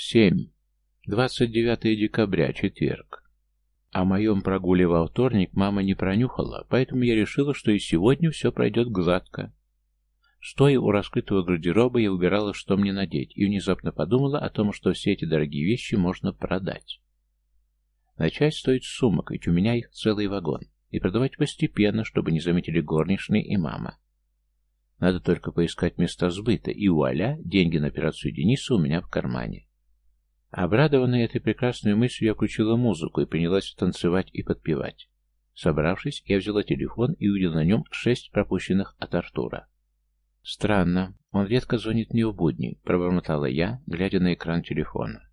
7. 29 декабря, четверг. О моем прогуле во вторник мама не пронюхала, поэтому я решила, что и сегодня все пройдет гладко. Стоя у раскрытого гардероба, я убирала, что мне надеть, и внезапно подумала о том, что все эти дорогие вещи можно продать. Начать стоит с сумок, ведь у меня их целый вагон, и продавать постепенно, чтобы не заметили горничные и мама. Надо только поискать места сбыта, и вуаля, деньги на операцию Дениса у меня в кармане. Обрадованная этой прекрасной мыслью, я включила музыку и принялась танцевать и подпевать. Собравшись, я взяла телефон и увидела на нем шесть пропущенных от Артура. «Странно, он редко звонит мне в будни», — пробормотала я, глядя на экран телефона.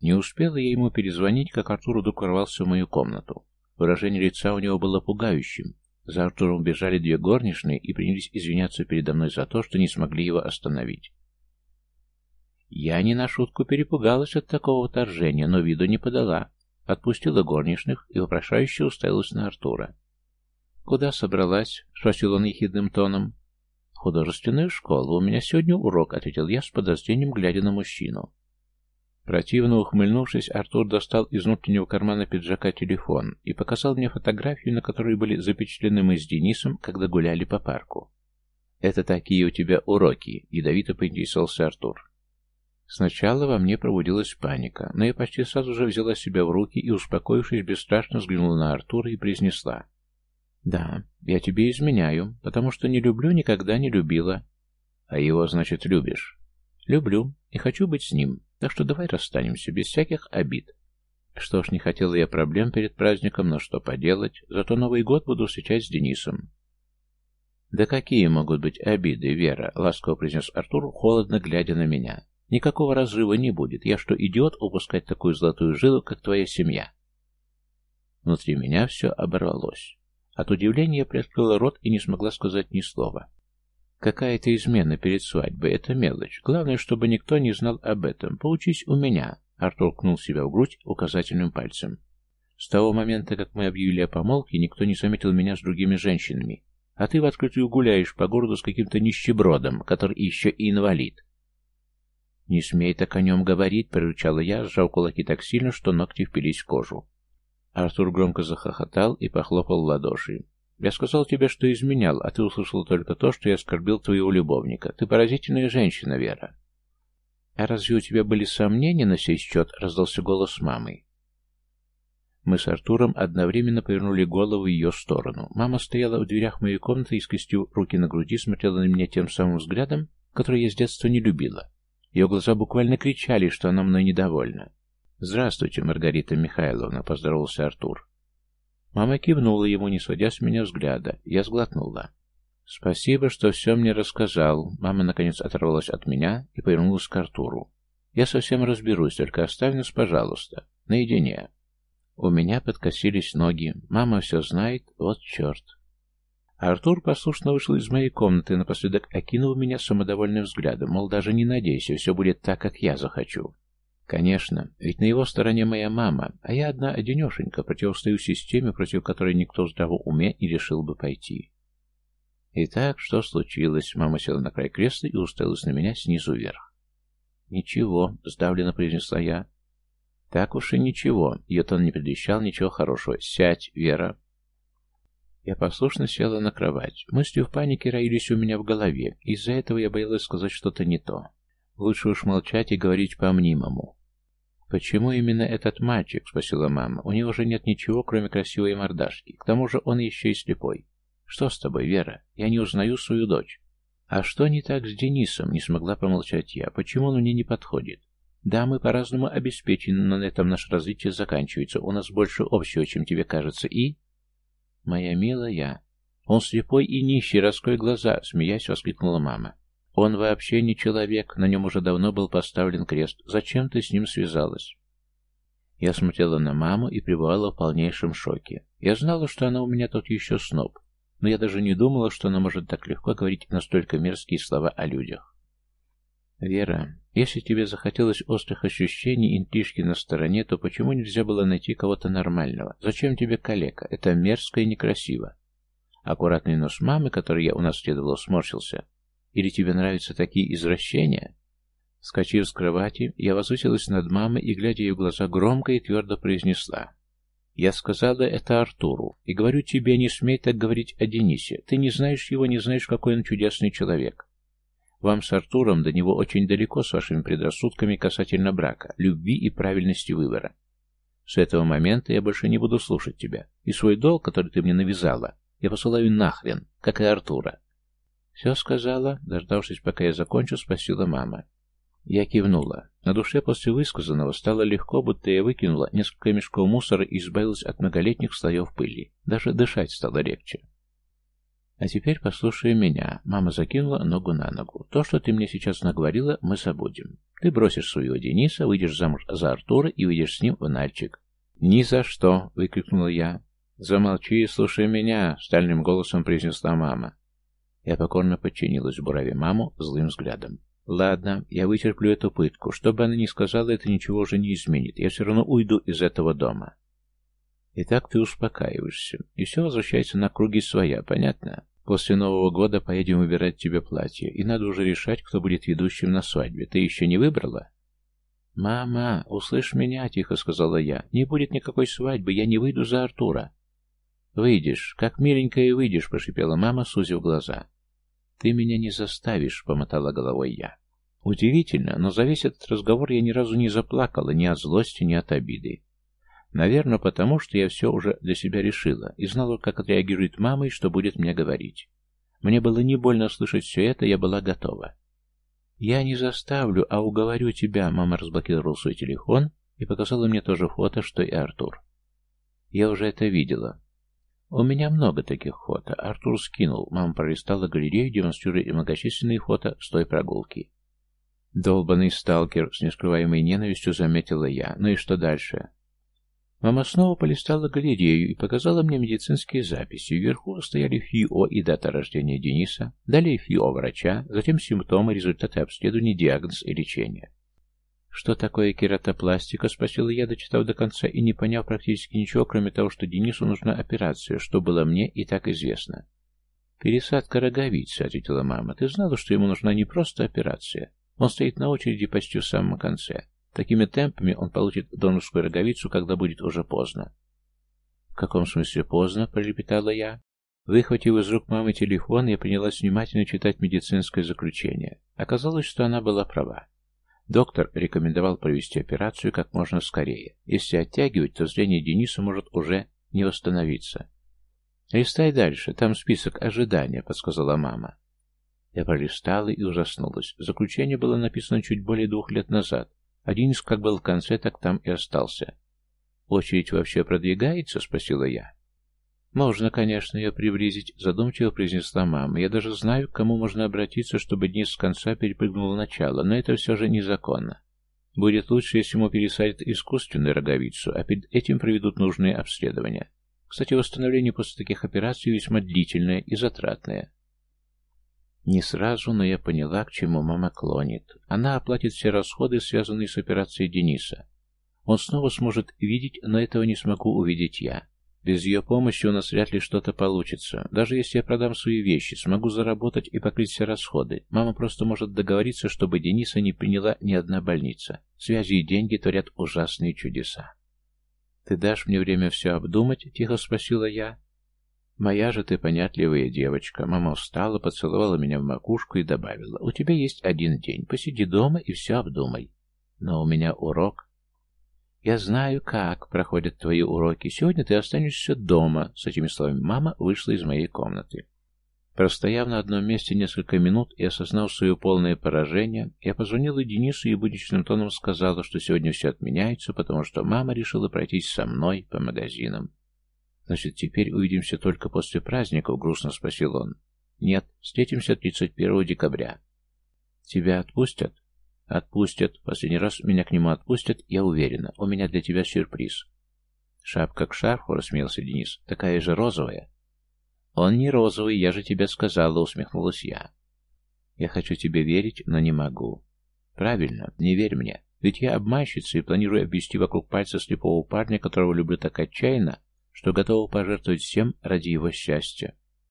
Не успела я ему перезвонить, как Артур вдруг ворвался в мою комнату. Выражение лица у него было пугающим. За Артуром бежали две горничные и принялись извиняться передо мной за то, что не смогли его остановить. Я не на шутку перепугалась от такого вторжения, но виду не подала. Отпустила горничных и вопрошающе уставилась на Артура. «Куда собралась?» — спросил он ехидным тоном. «В художественную школу. У меня сегодня урок», — ответил я с подозрением, глядя на мужчину. Противно ухмыльнувшись, Артур достал из внутреннего кармана пиджака телефон и показал мне фотографию, на которой были запечатлены мы с Денисом, когда гуляли по парку. «Это такие у тебя уроки», — ядовито поинтересовался Артур. Сначала во мне пробудилась паника, но я почти сразу же взяла себя в руки и, успокоившись, бесстрашно взглянула на Артура и произнесла. «Да, я тебе изменяю, потому что не люблю, никогда не любила». «А его, значит, любишь?» «Люблю и хочу быть с ним, так что давай расстанемся без всяких обид». Что ж, не хотела я проблем перед праздником, но что поделать, зато Новый год буду встречать с Денисом. «Да какие могут быть обиды, Вера?» — ласково произнес Артур, холодно глядя на меня. Никакого разрыва не будет. Я что, идиот упускать такую золотую жилу, как твоя семья? Внутри меня все оборвалось. От удивления я приоткрыла рот и не смогла сказать ни слова. Какая-то измена перед свадьбой — это мелочь. Главное, чтобы никто не знал об этом. Поучись у меня. Артур кнул себя в грудь указательным пальцем. С того момента, как мы объявили о помолвке, никто не заметил меня с другими женщинами. А ты в открытую гуляешь по городу с каким-то нищебродом, который еще и инвалид. «Не смей так о нем говорить», — прорычала я, сжав кулаки так сильно, что ногти впились в кожу. Артур громко захохотал и похлопал ладоши. «Я сказал тебе, что изменял, а ты услышал только то, что я оскорбил твоего любовника. Ты поразительная женщина, Вера». «А разве у тебя были сомнения на сей счет?» — раздался голос мамы. Мы с Артуром одновременно повернули голову в ее сторону. Мама стояла в дверях моей комнаты и, скрестив руки на груди, смотрела на меня тем самым взглядом, который я с детства не любила. Ее глаза буквально кричали, что она мной недовольна. «Здравствуйте, Маргарита Михайловна», — поздоровался Артур. Мама кивнула ему, не сводя с меня взгляда. Я сглотнула. «Спасибо, что все мне рассказал». Мама, наконец, оторвалась от меня и повернулась к Артуру. «Я совсем разберусь, только оставь нас, пожалуйста, наедине». У меня подкосились ноги. Мама все знает, вот черт. Артур послушно вышел из моей комнаты, напоследок окинул меня самодовольным взглядом, мол, даже не надейся, все будет так, как я захочу. Конечно, ведь на его стороне моя мама, а я одна одинешенька противостою системе, против которой никто в здравом уме не решил бы пойти. Итак, что случилось? Мама села на край кресла и уставилась на меня снизу вверх. «Ничего», — сдавленно произнесла я. «Так уж и ничего». Ее тон не предвещал ничего хорошего. «Сядь, Вера». Я послушно села на кровать. Мысли в панике роились у меня в голове. Из-за этого я боялась сказать что-то не то. Лучше уж молчать и говорить по-мнимому. «Почему именно этот мальчик?» — спросила мама. «У него же нет ничего, кроме красивой мордашки. К тому же он еще и слепой. Что с тобой, Вера? Я не узнаю свою дочь». «А что не так с Денисом?» — не смогла промолчать я. «Почему он мне не подходит?» «Да, мы по-разному обеспечены, но на этом наше развитие заканчивается. У нас больше общего, чем тебе кажется, и...» «Моя милая!» «Он слепой и нищий, раскрой глаза!» — смеясь воскликнула мама. «Он вообще не человек, на нем уже давно был поставлен крест. Зачем ты с ним связалась?» Я смотрела на маму и пребывала в полнейшем шоке. Я знала, что она у меня тут еще сноб, но я даже не думала, что она может так легко говорить настолько мерзкие слова о людях. «Вера, если тебе захотелось острых ощущений интрижки на стороне, то почему нельзя было найти кого-то нормального? Зачем тебе калека? Это мерзко и некрасиво. Аккуратный нос мамы, который я унаследовала, сморщился. Или тебе нравятся такие извращения? Скочив с кровати, я возвысилась над мамой и, глядя ей в глаза, громко и твердо произнесла. «Я сказала это Артуру, и говорю тебе, не смей так говорить о Денисе. Ты не знаешь его, не знаешь, какой он чудесный человек. Вам с Артуром до него очень далеко с вашими предрассудками касательно брака, любви и правильности выбора. С этого момента я больше не буду слушать тебя, и свой долг, который ты мне навязала, я посылаю нахрен, как и Артура». «Все сказала?» Дождавшись, пока я закончу, спросила мама. Я кивнула. На душе после высказанного стало легко, будто я выкинула несколько мешков мусора и избавилась от многолетних слоев пыли. Даже дышать стало легче. А теперь послушай меня. Мама закинула ногу на ногу. То, что ты мне сейчас наговорила, мы забудем. Ты бросишь своего Дениса, выйдешь замуж за Артура и выйдешь с ним в Нальчик. «Ни за что!» — выкрикнула я. «Замолчи и слушай меня!» — стальным голосом произнесла мама. Я покорно подчинилась бураве маму злым взглядом. Ладно, я вытерплю эту пытку. Что бы она ни сказала, это ничего уже не изменит. Я все равно уйду из этого дома. Итак, ты успокаиваешься. И все возвращается на круги своя, понятно? После Нового года поедем выбирать тебе платье. И надо уже решать, кто будет ведущим на свадьбе. Ты еще не выбрала? «Мама, услышь меня», — тихо сказала я. «Не будет никакой свадьбы, я не выйду за Артура». «Выйдешь, как миленькая выйдешь», — прошипела мама, сузив глаза. «Ты меня не заставишь», — помотала головой я. Удивительно, но за весь этот разговор я ни разу не заплакала ни от злости, ни от обиды. Наверное, потому что я все уже для себя решила и знала, как отреагирует мама и что будет мне говорить. Мне было не больно слышать все это, я была готова. «Я не заставлю, а уговорю тебя», — мама разблокировала свой телефон и показала мне тоже фото, что и Артур. Я уже это видела. У меня много таких фото. Артур скинул. Мама пролистала галерею, демонстрируя многочисленные фото с той прогулки. Долбанный сталкер, с нескрываемой ненавистью заметила я. Ну и что дальше? Мама снова полистала галерею и показала мне медицинские записи. Вверху стояли ФИО и дата рождения Дениса, далее ФИО врача, затем симптомы, результаты обследования, диагноз и лечения. «Что такое кератопластика?» — спросила я, дочитав до конца и не поняв практически ничего, кроме того, что Денису нужна операция, что было мне и так известно. «Пересадка роговицы», — ответила мама. «Ты знала, что ему нужна не просто операция. Он стоит на очереди почти в самом конце. Такими темпами он получит донорскую роговицу, когда будет уже поздно». «В каком смысле поздно?» — пролепетала я. Выхватив из рук мамы телефон, я принялась внимательно читать медицинское заключение. Оказалось, что она была права. Доктор рекомендовал провести операцию как можно скорее. Если оттягивать, то зрение Дениса может уже не восстановиться. «Листай дальше, там список ожидания», — подсказала мама. Я пролистала и ужаснулась. Заключение было написано чуть более двух лет назад, а Денис как был в конце, так там и остался. «Очередь вообще продвигается?» — спросила я. «Можно, конечно, ее приблизить», — задумчиво произнесла мама. «Я даже знаю, к кому можно обратиться, чтобы Денис с конца перепрыгнул в начало, но это все же незаконно. Будет лучше, если ему пересадят искусственную роговицу, а перед этим проведут нужные обследования. Кстати, восстановление после таких операций весьма длительное и затратное». Не сразу, но я поняла, к чему мама клонит. Она оплатит все расходы, связанные с операцией Дениса. Он снова сможет видеть, но этого не смогу увидеть я. Без ее помощи у нас вряд ли что-то получится. Даже если я продам свои вещи, смогу заработать и покрыть все расходы. Мама просто может договориться, чтобы Дениса не приняла ни одна больница. Связи и деньги творят ужасные чудеса. «Ты дашь мне время все обдумать?» — тихо спросила я. «Моя же ты понятливая девочка». Мама устала, поцеловала меня в макушку и добавила. «У тебя есть один день. Посиди дома и все обдумай. Но у меня урок. «Я знаю, как проходят твои уроки. Сегодня ты останешься дома». С этими словами мама вышла из моей комнаты. Простояв на одном месте несколько минут и осознав свое полное поражение, я позвонила Денису и будничным тоном сказала, что сегодня все отменяется, потому что мама решила пройтись со мной по магазинам. «Значит, теперь увидимся только после праздников?» — грустно спросил он. «Нет, встретимся 31 декабря». «Тебя отпустят?» «Отпустят. Последний раз меня к нему отпустят, я уверена. У меня для тебя сюрприз». «Шапка к шарфу», — рассмеялся Денис. «Такая же розовая». «Он не розовый, я же тебе сказала», — усмехнулась я. «Я хочу тебе верить, но не могу». «Правильно, не верь мне. Ведь я обманщица и планирую обвести вокруг пальца слепого парня, которого люблю так отчаянно, что готова пожертвовать всем ради его счастья.